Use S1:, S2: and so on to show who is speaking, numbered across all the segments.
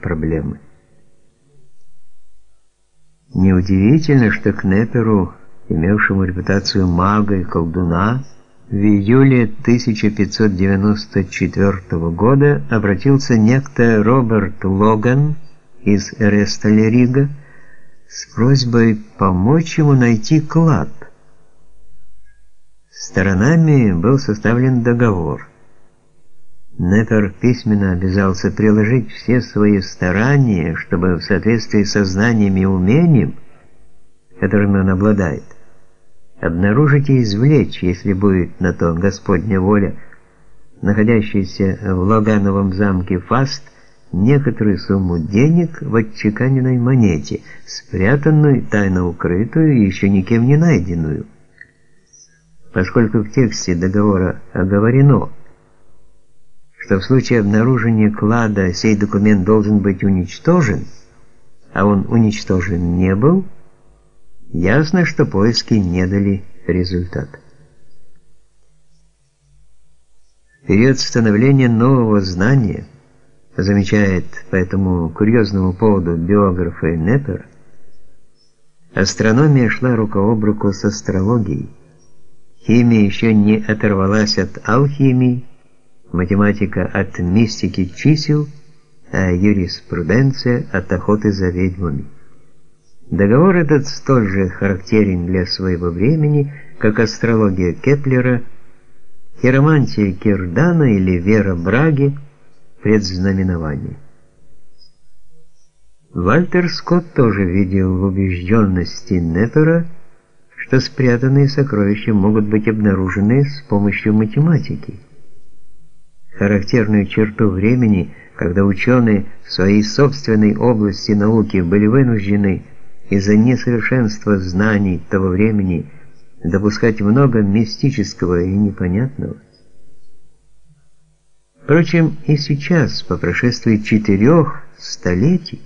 S1: проблемы. Неудивительно, что к Неперу, имевшему репутацию мага и колдуна, в июле 1594 года обратился некто Роберт Логан из Ресталерига с просьбой помочь ему найти клад. Сторонами был составлен договор. Непер письменно обязался приложить все свои старания, чтобы в соответствии со знанием и умением, которым он обладает, обнаружить и извлечь, если будет на то Господня воля, находящийся в Логановом замке Фаст, некоторую сумму денег в отчеканенной монете, спрятанную, тайно укрытую и еще никем не найденную. Поскольку в тексте договора оговорено, что в случае обнаружения клада сей документ должен быть уничтожен, а он уничтожен не был, ясно, что поиски не дали результат. В период становления нового знания, замечает по этому курьезному поводу биограф Неппер, астрономия шла рука об руку с астрологией. Химия еще не оторвалась от алхимии, математика от мистики чисел, а юриспруденция от охоты за ведьмами. Договор этот столь же характерен для своего времени, как астрология Кеплера, хиромантия Кирдана или вера Браги, предзнаменование. Вальтер Скотт тоже видел в убежденности Нетора, что спрятанные сокровища могут быть обнаружены с помощью математики характерную черту времени, когда ученые в своей собственной области науки были вынуждены из-за несовершенства знаний того времени допускать много мистического и непонятного. Впрочем, и сейчас, по прошествии четырех столетий,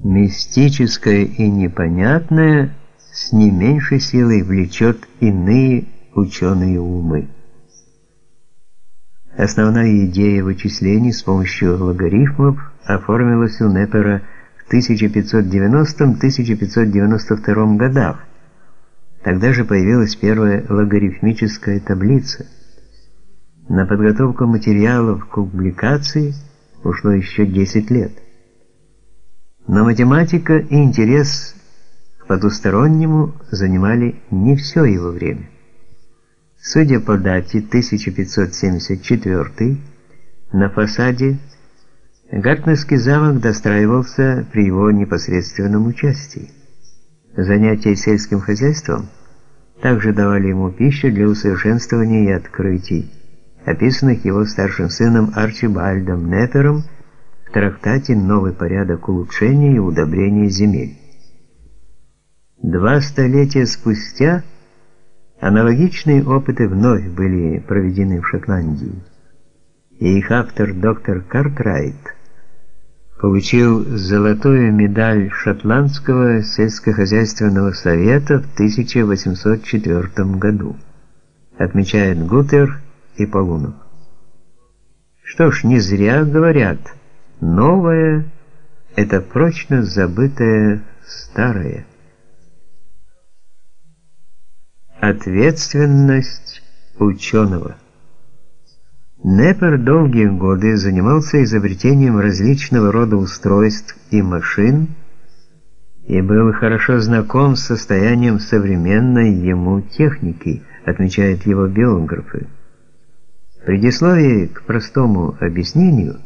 S1: мистическое и непонятное с не меньшей силой влечет иные ученые умы. Основная идея вычислений с помощью логарифмов оформилась у Непера в 1590-1592 годах. Тогда же появилась первая логарифмическая таблица. На подготовку материалов к публикации ушло еще 10 лет. Но математика и интерес к потустороннему занимали не все его время. Судя по дате 1574, на фасаде Гартнерский замок достраивался при его непосредственном участии. Занятия сельским хозяйством также давали ему пищу для усовершенствования и открытий, описанных его старшим сыном Арчибальдом Нефером в трактате «Новый порядок улучшения и удобрения земель». Два столетия спустя – Аналогичные опыты вновь были проведены в Шотландии. И их автор доктор Картрайт получил золотую медаль Шотландского сельскохозяйственного совета в 1804 году, отмечает Гутер и Полунов. Что ж, не зря говорят, новое – это прочно забытое старое. Ответственность ученого. Неппер долгие годы занимался изобретением различного рода устройств и машин и был хорошо знаком с состоянием современной ему техники, отмечают его биографы. В предисловии к простому объяснению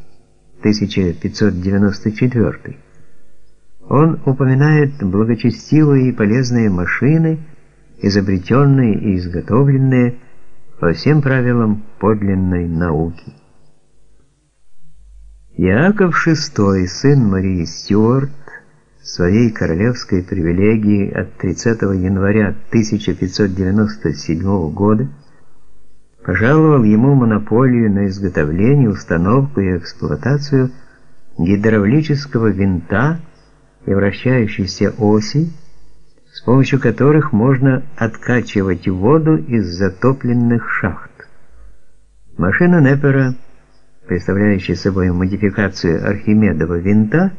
S1: 1594 он упоминает благочестивые и полезные машины, изобретенные и изготовленные по всем правилам подлинной науки. Иаков VI, сын Марии Стюарт, своей королевской привилегии от 30 января 1597 года пожаловал ему монополию на изготовление, установку и эксплуатацию гидравлического винта и вращающейся оси, помощью которых можно откачивать воду из затопленных шахт. Машина Неппера представляющий собой модификацию Архимедова винта,